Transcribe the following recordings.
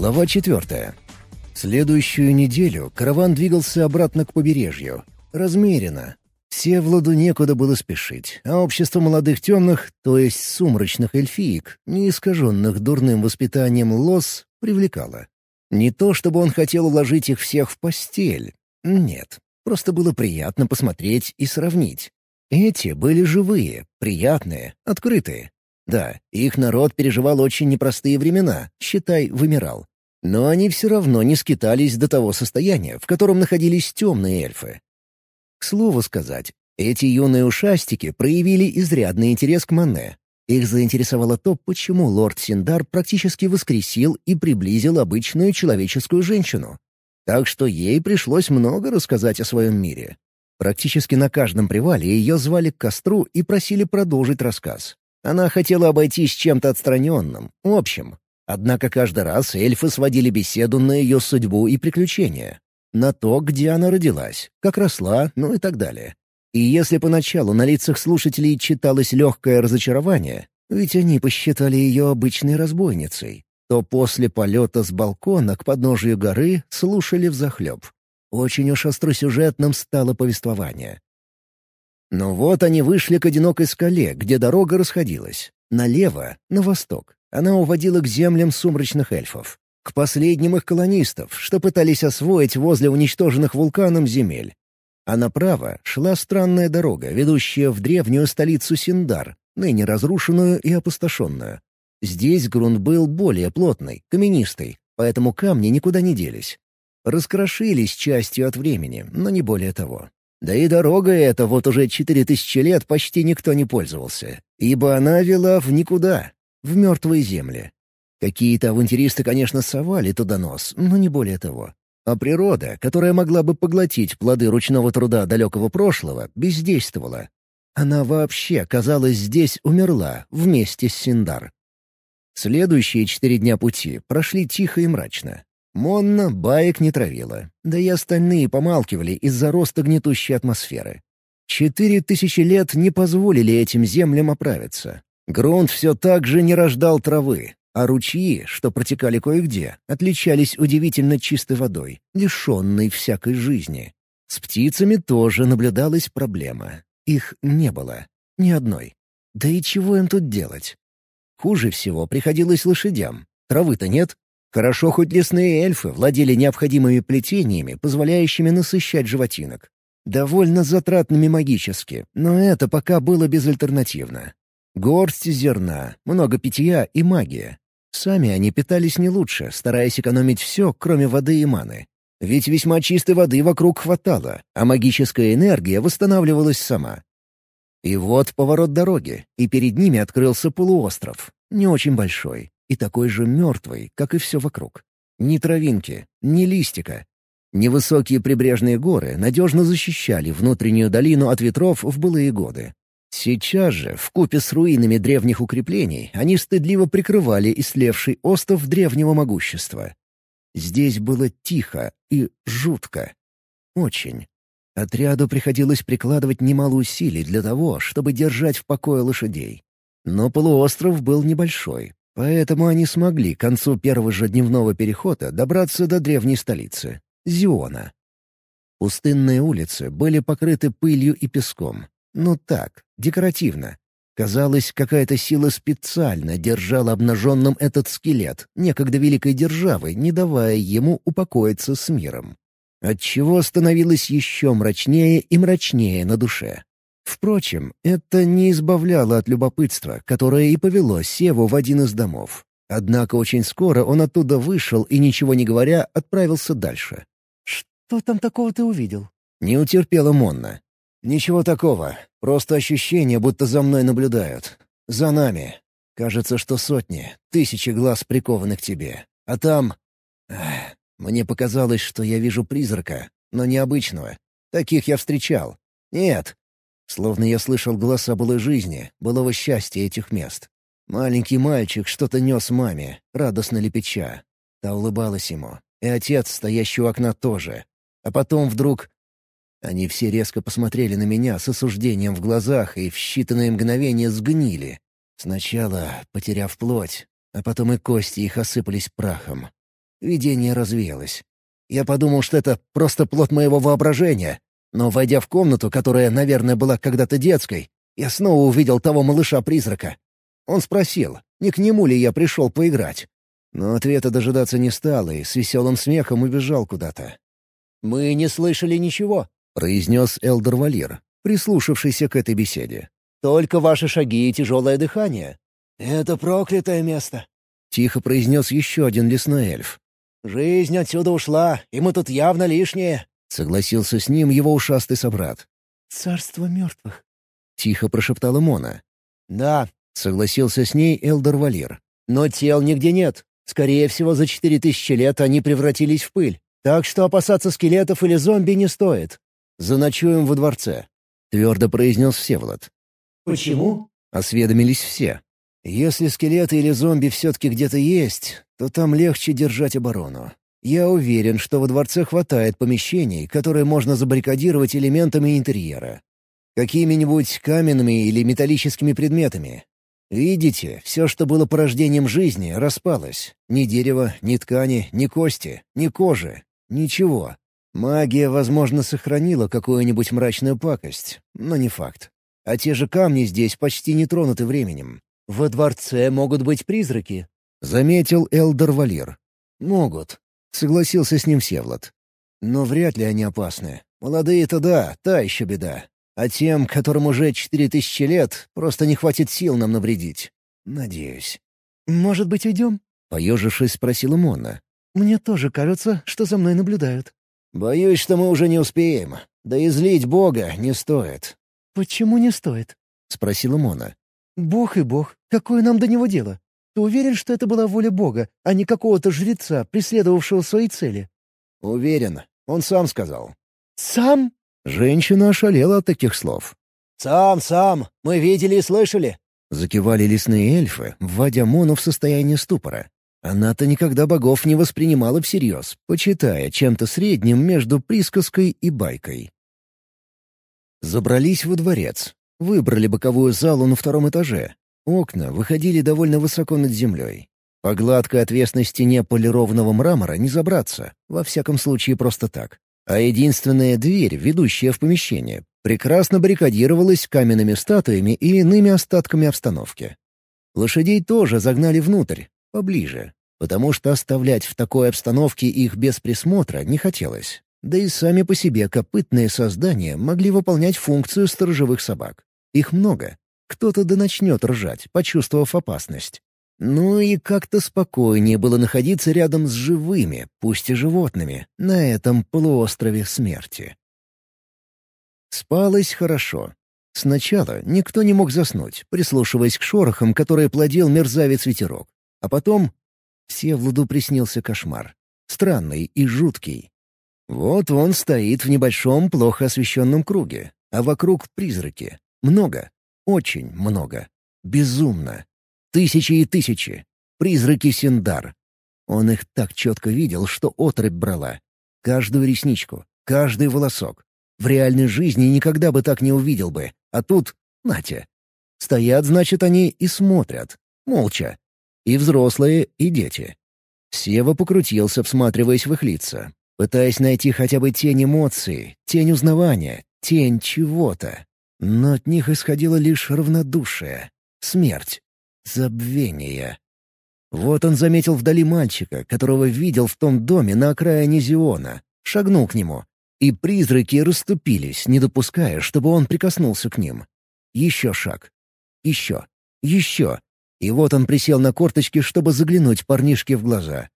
Глава четвертая. Следующую неделю караван двигался обратно к побережью. Размеренно. Все Всевладу некуда было спешить, а общество молодых темных, то есть сумрачных эльфиек, не искаженных дурным воспитанием лос, привлекало. Не то чтобы он хотел уложить их всех в постель. Нет, просто было приятно посмотреть и сравнить. Эти были живые, приятные, открытые. Да, их народ переживал очень непростые времена, считай, вымирал. Но они все равно не скитались до того состояния, в котором находились темные эльфы. К слову сказать, эти юные ушастики проявили изрядный интерес к Мане. Их заинтересовало то, почему лорд Синдар практически воскресил и приблизил обычную человеческую женщину. Так что ей пришлось много рассказать о своем мире. Практически на каждом привале ее звали к костру и просили продолжить рассказ. Она хотела обойтись чем-то отстраненным, общим. Однако каждый раз эльфы сводили беседу на ее судьбу и приключения. На то, где она родилась, как росла, ну и так далее. И если поначалу на лицах слушателей читалось легкое разочарование, ведь они посчитали ее обычной разбойницей, то после полета с балкона к подножию горы слушали взахлеб. Очень уж остросюжетным стало повествование. Но вот они вышли к одинокой скале, где дорога расходилась. Налево, на восток. Она уводила к землям сумрачных эльфов. К последним их колонистов, что пытались освоить возле уничтоженных вулканом земель а направо шла странная дорога, ведущая в древнюю столицу Синдар, ныне разрушенную и опустошенную. Здесь грунт был более плотный, каменистый, поэтому камни никуда не делись. Раскрошились частью от времени, но не более того. Да и дорога эта вот уже четыре тысячи лет почти никто не пользовался, ибо она вела в никуда, в мертвые земли. Какие-то авантюристы, конечно, совали туда нос, но не более того. А природа, которая могла бы поглотить плоды ручного труда далекого прошлого, бездействовала. Она вообще, казалось, здесь умерла вместе с Синдар. Следующие четыре дня пути прошли тихо и мрачно. Монна баек не травила, да и остальные помалкивали из-за роста гнетущей атмосферы. Четыре тысячи лет не позволили этим землям оправиться. Грунт все так же не рождал травы, а ручьи, что протекали кое-где, отличались удивительно чистой водой, лишенной всякой жизни. С птицами тоже наблюдалась проблема. Их не было. Ни одной. Да и чего им тут делать? Хуже всего приходилось лошадям. Травы-то нет. Хорошо, хоть лесные эльфы владели необходимыми плетениями, позволяющими насыщать животинок. Довольно затратными магически, но это пока было безальтернативно. Горсть зерна, много питья и магия. Сами они питались не лучше, стараясь экономить все, кроме воды и маны. Ведь весьма чистой воды вокруг хватало, а магическая энергия восстанавливалась сама. И вот поворот дороги, и перед ними открылся полуостров, не очень большой, и такой же мертвый, как и все вокруг. Ни травинки, ни листика. Невысокие прибрежные горы надежно защищали внутреннюю долину от ветров в былые годы. Сейчас же, в купе с руинами древних укреплений, они стыдливо прикрывали истлевший остров древнего могущества. Здесь было тихо и жутко. Очень. Отряду приходилось прикладывать немало усилий для того, чтобы держать в покое лошадей. Но полуостров был небольшой, поэтому они смогли к концу первого же дневного перехода добраться до древней столицы — Зиона. Пустынные улицы были покрыты пылью и песком, ну так, декоративно. Казалось, какая-то сила специально держала обнаженным этот скелет, некогда великой державой, не давая ему упокоиться с миром. Отчего становилось еще мрачнее и мрачнее на душе. Впрочем, это не избавляло от любопытства, которое и повело Севу в один из домов. Однако очень скоро он оттуда вышел и, ничего не говоря, отправился дальше. «Что там такого ты увидел?» Не утерпела Монна. «Ничего такого. Просто ощущение, будто за мной наблюдают. За нами. Кажется, что сотни, тысячи глаз прикованы к тебе. А там... Эх, мне показалось, что я вижу призрака, но необычного. Таких я встречал. Нет. Словно я слышал голоса былой жизни, былого счастья этих мест. Маленький мальчик что-то нес маме, радостно лепеча. Та улыбалась ему. И отец, стоящий у окна, тоже. А потом вдруг они все резко посмотрели на меня с осуждением в глазах и в считанные мгновения сгнили. Сначала потеряв плоть, а потом и кости их осыпались прахом. Видение развеялось. Я подумал, что это просто плод моего воображения. Но, войдя в комнату, которая, наверное, была когда-то детской, я снова увидел того малыша-призрака. Он спросил, не к нему ли я пришел поиграть. Но ответа дожидаться не стал и с веселым смехом убежал куда-то. «Мы не слышали ничего», — произнес Элдер Валир, прислушавшийся к этой беседе. «Только ваши шаги и тяжелое дыхание». «Это проклятое место», — тихо произнес еще один лесной эльф. «Жизнь отсюда ушла, и мы тут явно лишние», — согласился с ним его ушастый собрат. «Царство мертвых», — тихо прошептала Мона. «Да», — согласился с ней Элдор Валир. «Но тел нигде нет. Скорее всего, за четыре тысячи лет они превратились в пыль. Так что опасаться скелетов или зомби не стоит. Заночуем во дворце», — твердо произнес Всеволод. «Почему?» — осведомились все. «Если скелеты или зомби все-таки где-то есть, то там легче держать оборону. Я уверен, что во дворце хватает помещений, которые можно забаррикадировать элементами интерьера. Какими-нибудь каменными или металлическими предметами. Видите, все, что было порождением жизни, распалось. Ни дерева, ни ткани, ни кости, ни кожи. Ничего. Магия, возможно, сохранила какую-нибудь мрачную пакость, но не факт. А те же камни здесь почти не тронуты временем. «Во дворце могут быть призраки», — заметил Элдор Валир. «Могут», — согласился с ним Всевлад. «Но вряд ли они опасны. Молодые-то да, та еще беда. А тем, которым уже четыре тысячи лет, просто не хватит сил нам навредить. Надеюсь». «Может быть, уйдем?» — поежившись, спросила Монна. «Мне тоже кажется, что за мной наблюдают». «Боюсь, что мы уже не успеем. Да и злить Бога не стоит». «Почему не стоит?» — спросила Мона. «Бог и Бог. Какое нам до него дело? Ты уверен, что это была воля Бога, а не какого-то жреца, преследовавшего свои цели?» «Уверен. Он сам сказал». «Сам?» Женщина ошалела от таких слов. «Сам, сам. Мы видели и слышали». Закивали лесные эльфы, вводя Мону в состояние ступора. Она-то никогда богов не воспринимала всерьез, почитая чем-то средним между присказкой и байкой. Забрались во дворец. Выбрали боковую залу на втором этаже. Окна выходили довольно высоко над землей. По гладкой отвесной стене полированного мрамора не забраться, во всяком случае просто так. А единственная дверь, ведущая в помещение, прекрасно баррикадировалась каменными статуями и иными остатками обстановки. Лошадей тоже загнали внутрь, поближе, потому что оставлять в такой обстановке их без присмотра не хотелось. Да и сами по себе копытные создания могли выполнять функцию сторожевых собак. Их много. Кто-то да начнет ржать, почувствовав опасность. Ну и как-то спокойнее было находиться рядом с живыми, пусть и животными, на этом полуострове смерти. Спалось хорошо. Сначала никто не мог заснуть, прислушиваясь к шорохам, которые плодил мерзавец-ветерок. А потом Всевладу приснился кошмар. Странный и жуткий. Вот он стоит в небольшом, плохо освещенном круге, а вокруг призраки. Много. Очень много. Безумно. Тысячи и тысячи. Призраки Синдар. Он их так четко видел, что отрыбь брала. Каждую ресничку, каждый волосок. В реальной жизни никогда бы так не увидел бы. А тут — Натя. Стоят, значит, они и смотрят. Молча. И взрослые, и дети. Сева покрутился, всматриваясь в их лица, пытаясь найти хотя бы тень эмоций, тень узнавания, тень чего-то. Но от них исходило лишь равнодушие, смерть, забвение. Вот он заметил вдали мальчика, которого видел в том доме на окраине Зиона, шагнул к нему, и призраки расступились, не допуская, чтобы он прикоснулся к ним. Еще шаг. Еще. Еще. И вот он присел на корточки, чтобы заглянуть парнишке в глаза.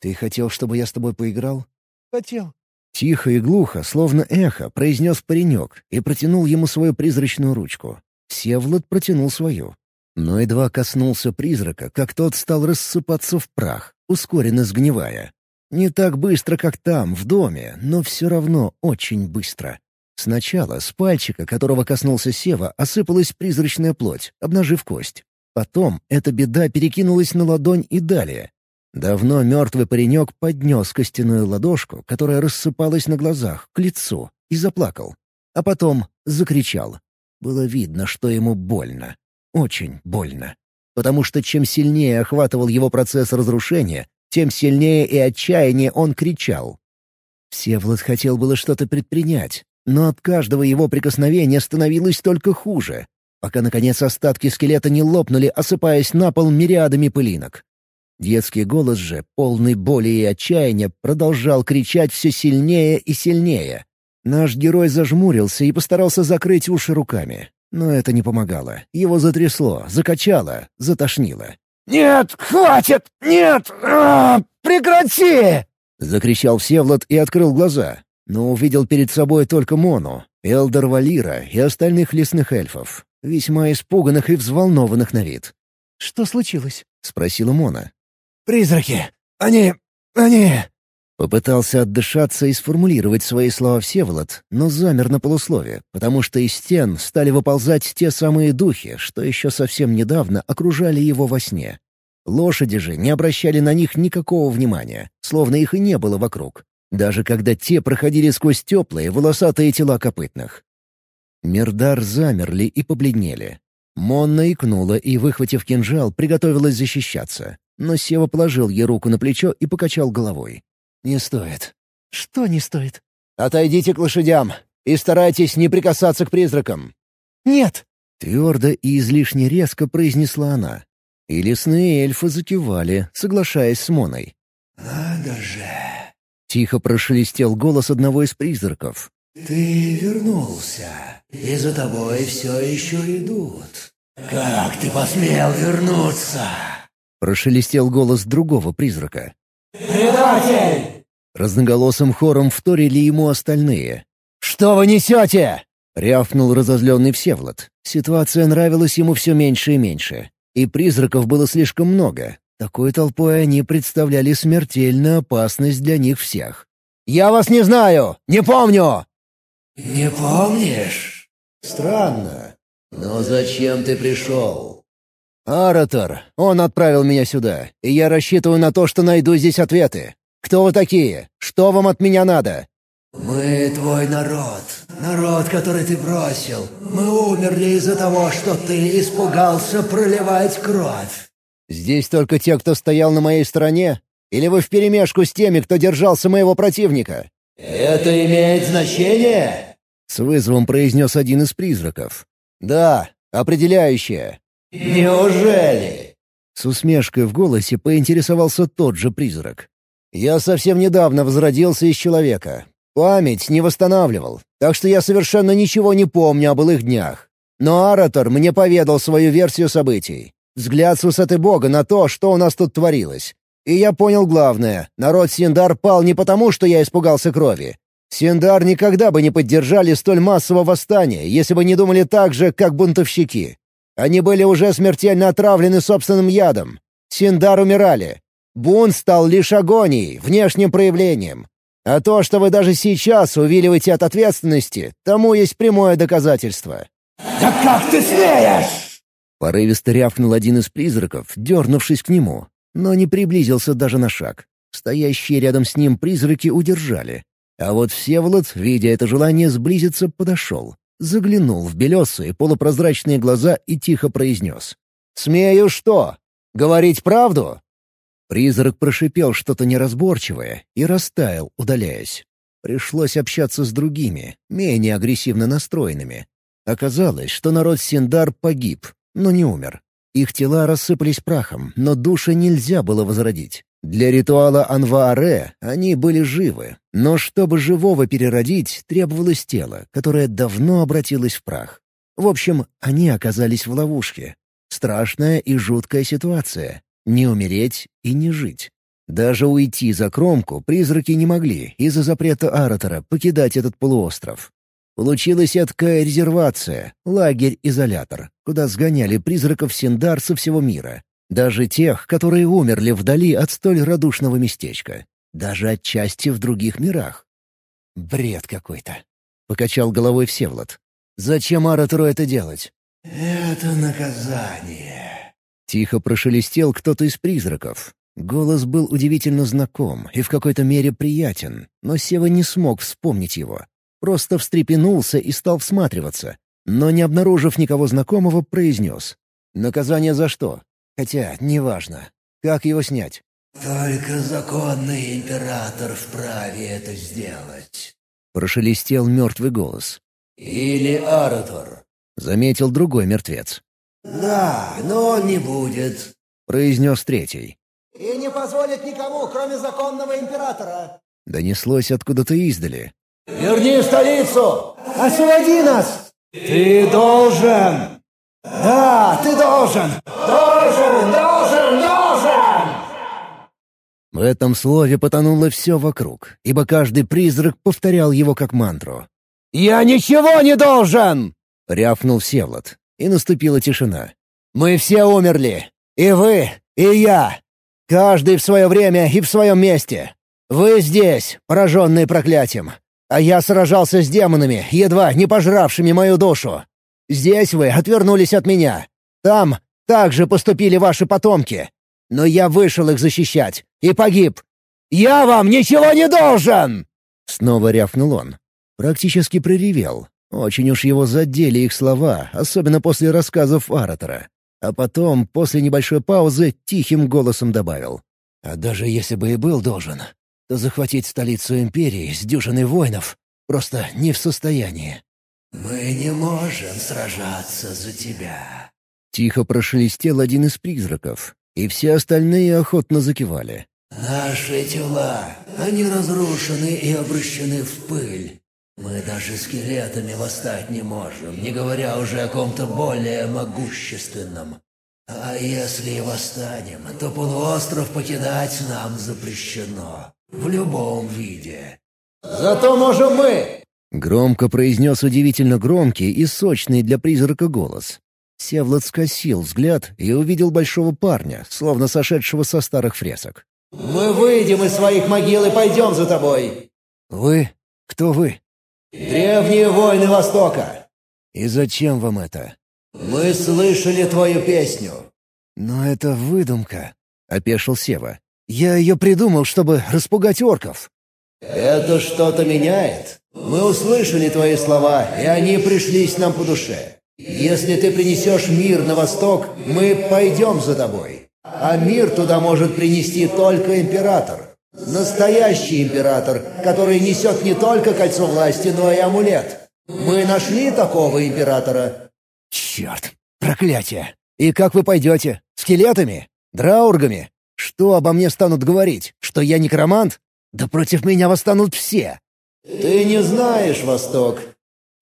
«Ты хотел, чтобы я с тобой поиграл?» «Хотел», Тихо и глухо, словно эхо, произнес паренек и протянул ему свою призрачную ручку. Севлад протянул свою. Но едва коснулся призрака, как тот стал рассыпаться в прах, ускоренно сгнивая. Не так быстро, как там, в доме, но все равно очень быстро. Сначала с пальчика, которого коснулся Сева, осыпалась призрачная плоть, обнажив кость. Потом эта беда перекинулась на ладонь и далее, Давно мертвый паренек поднес костяную ладошку, которая рассыпалась на глазах, к лицу, и заплакал. А потом закричал. Было видно, что ему больно. Очень больно. Потому что чем сильнее охватывал его процесс разрушения, тем сильнее и отчаяннее он кричал. Всеволод хотел было что-то предпринять, но от каждого его прикосновения становилось только хуже, пока, наконец, остатки скелета не лопнули, осыпаясь на пол мириадами пылинок. Детский голос же, полный боли и отчаяния, продолжал кричать все сильнее и сильнее. Наш герой зажмурился и постарался закрыть уши руками. Но это не помогало. Его затрясло, закачало, затошнило. «Нет, хватит! Нет! А, прекрати!» — закричал Всевлад и открыл глаза, но увидел перед собой только Мону, Элдор Валира и остальных лесных эльфов, весьма испуганных и взволнованных на вид. «Что случилось?» — спросила Мона. «Призраки! Они... они...» Попытался отдышаться и сформулировать свои слова Всеволод, но замер на полуслове, потому что из стен стали выползать те самые духи, что еще совсем недавно окружали его во сне. Лошади же не обращали на них никакого внимания, словно их и не было вокруг, даже когда те проходили сквозь теплые волосатые тела копытных. Мирдар замерли и побледнели. Монна икнула и, выхватив кинжал, приготовилась защищаться, но Сева положил ей руку на плечо и покачал головой. «Не стоит». «Что не стоит?» «Отойдите к лошадям и старайтесь не прикасаться к призракам». «Нет!» — твердо и излишне резко произнесла она. И лесные эльфы закивали, соглашаясь с Моной. «Надо же!» — тихо прошелестел голос одного из призраков. «Ты вернулся, и за тобой все еще идут. Как ты посмел вернуться?» Прошелестел голос другого призрака. «Предатель!» Разноголосым хором вторили ему остальные. «Что вы несете?» — рявкнул разозленный Всевлад. Ситуация нравилась ему все меньше и меньше. И призраков было слишком много. Такой толпой они представляли смертельную опасность для них всех. «Я вас не знаю! Не помню!» «Не помнишь? Странно. Но зачем ты пришел?» «Аратор. Он отправил меня сюда, и я рассчитываю на то, что найду здесь ответы. Кто вы такие? Что вам от меня надо?» «Мы твой народ. Народ, который ты бросил. Мы умерли из-за того, что ты испугался проливать кровь». «Здесь только те, кто стоял на моей стороне? Или вы вперемешку с теми, кто держался моего противника?» «Это имеет значение?» — с вызовом произнес один из призраков. «Да, определяющее». «Неужели?» С усмешкой в голосе поинтересовался тот же призрак. «Я совсем недавно возродился из человека. Память не восстанавливал, так что я совершенно ничего не помню о былых днях. Но Аратор мне поведал свою версию событий. Взгляд с высоты Бога на то, что у нас тут творилось. И я понял главное — народ Синдар пал не потому, что я испугался крови. Синдар никогда бы не поддержали столь массового восстания, если бы не думали так же, как бунтовщики. Они были уже смертельно отравлены собственным ядом. Синдар умирали. Бунт стал лишь агонией, внешним проявлением. А то, что вы даже сейчас увиливаете от ответственности, тому есть прямое доказательство. «Да как ты смеешь?» Порывисто рявкнул один из призраков, дернувшись к нему но не приблизился даже на шаг. Стоящие рядом с ним призраки удержали. А вот Всеволод, видя это желание сблизиться, подошел. Заглянул в белесые полупрозрачные глаза и тихо произнес. «Смею что? Говорить правду?» Призрак прошипел что-то неразборчивое и растаял, удаляясь. Пришлось общаться с другими, менее агрессивно настроенными. Оказалось, что народ Синдар погиб, но не умер. Их тела рассыпались прахом, но души нельзя было возродить. Для ритуала Анвааре они были живы, но чтобы живого переродить, требовалось тело, которое давно обратилось в прах. В общем, они оказались в ловушке. Страшная и жуткая ситуация. Не умереть и не жить. Даже уйти за кромку призраки не могли из-за запрета Аратора покидать этот полуостров. Получилась эткая резервация, лагерь-изолятор, куда сгоняли призраков Синдар со всего мира. Даже тех, которые умерли вдали от столь радушного местечка. Даже отчасти в других мирах. «Бред какой-то», — покачал головой Всевлад. «Зачем Аратору это делать?» «Это наказание», — тихо прошелестел кто-то из призраков. Голос был удивительно знаком и в какой-то мере приятен, но Сева не смог вспомнить его. Просто встрепенулся и стал всматриваться, но, не обнаружив никого знакомого, произнес. «Наказание за что? Хотя, неважно. Как его снять? Только законный император вправе это сделать. Прошелестел мертвый голос. Или Аратор. Заметил другой мертвец. Да, но он не будет. Произнес третий. И не позволит никому, кроме законного императора. Донеслось откуда-то издали. Верни столицу! Освободи нас! Ты должен! Да, ты должен! Должен, должен, должен! В этом слове потонуло все вокруг, ибо каждый призрак повторял его как мантру. «Я ничего не должен!» — рявкнул Всевлад, и наступила тишина. «Мы все умерли. И вы, и я. Каждый в свое время и в своем месте. Вы здесь, пораженные проклятием. А я сражался с демонами, едва не пожравшими мою душу. Здесь вы отвернулись от меня. Там также поступили ваши потомки. Но я вышел их защищать и погиб. Я вам ничего не должен!» Снова рявкнул он. Практически проревел. Очень уж его задели их слова, особенно после рассказов Аратора. А потом, после небольшой паузы, тихим голосом добавил. «А даже если бы и был должен, то захватить столицу империи с дюжиной воинов просто не в состоянии». «Мы не можем сражаться за тебя», — тихо прошелестел один из призраков, и все остальные охотно закивали. «Наши тела, они разрушены и обращены в пыль. Мы даже скелетами восстать не можем, не говоря уже о ком-то более могущественном. А если и восстанем, то полуостров покидать нам запрещено. В любом виде. «Зато можем мы!» — громко произнес удивительно громкий и сочный для призрака голос. Севлад скосил взгляд и увидел большого парня, словно сошедшего со старых фресок. «Мы выйдем из своих могил и пойдем за тобой!» «Вы? Кто вы?» «Древние воины Востока!» «И зачем вам это?» «Мы слышали твою песню!» «Но это выдумка», — опешил Сева. «Я ее придумал, чтобы распугать орков». «Это что-то меняет. Мы услышали твои слова, и они пришлись нам по душе. Если ты принесешь мир на восток, мы пойдем за тобой. А мир туда может принести только император. Настоящий император, который несет не только кольцо власти, но и амулет. Мы нашли такого императора». «Черт! Проклятие! И как вы пойдете? Скелетами? Драургами? Что обо мне станут говорить? Что я некромант? Да против меня восстанут все!» «Ты не знаешь Восток», —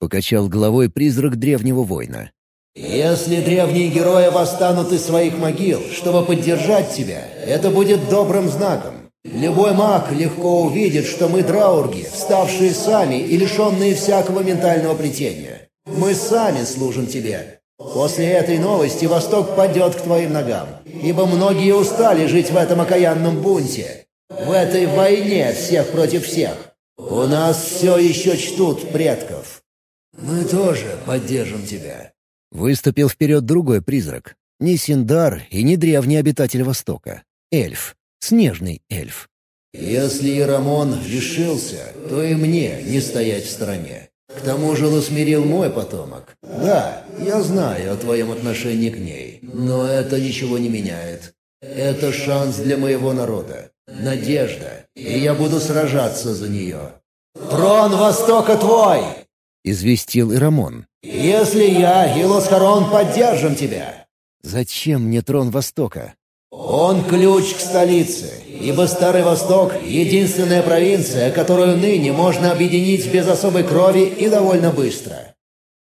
покачал головой призрак древнего воина. «Если древние герои восстанут из своих могил, чтобы поддержать тебя, это будет добрым знаком. Любой маг легко увидит, что мы драурги, вставшие сами и лишенные всякого ментального плетения. Мы сами служим тебе. После этой новости Восток падет к твоим ногам, ибо многие устали жить в этом окаянном бунте, в этой войне всех против всех. У нас все еще чтут предков. Мы тоже поддержим тебя». Выступил вперед другой призрак. Не Синдар и не древний обитатель Востока. Эльф. Снежный эльф. «Если Ирамон решился, то и мне не стоять в стороне. К тому же усмирил мой потомок. Да, я знаю о твоем отношении к ней, но это ничего не меняет. Это шанс для моего народа. Надежда, и я буду сражаться за нее. «Трон Востока твой!» — известил Ирамон. «Если я и Лосхарон поддержим тебя!» «Зачем мне трон Востока?» Он ключ к столице, ибо Старый Восток — единственная провинция, которую ныне можно объединить без особой крови и довольно быстро».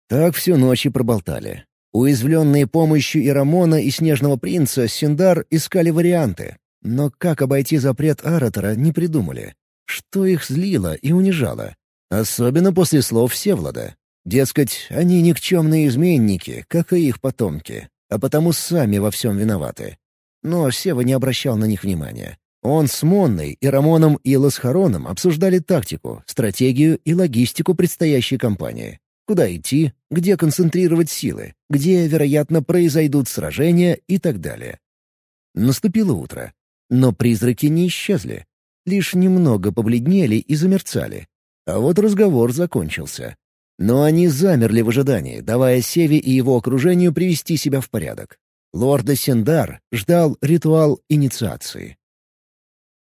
Так всю ночь и проболтали. Уязвленные помощью Ирамона и Снежного Принца, Синдар искали варианты. Но как обойти запрет Аратора, не придумали. Что их злило и унижало? Особенно после слов Севлада. Дескать, они никчемные изменники, как и их потомки, а потому сами во всем виноваты. Но Сева не обращал на них внимания. Он с Монной, и Рамоном и Ласхароном обсуждали тактику, стратегию и логистику предстоящей кампании. Куда идти, где концентрировать силы, где, вероятно, произойдут сражения и так далее. Наступило утро. Но призраки не исчезли. Лишь немного побледнели и замерцали. А вот разговор закончился. Но они замерли в ожидании, давая Севе и его окружению привести себя в порядок. Лорда Сендар ждал ритуал инициации.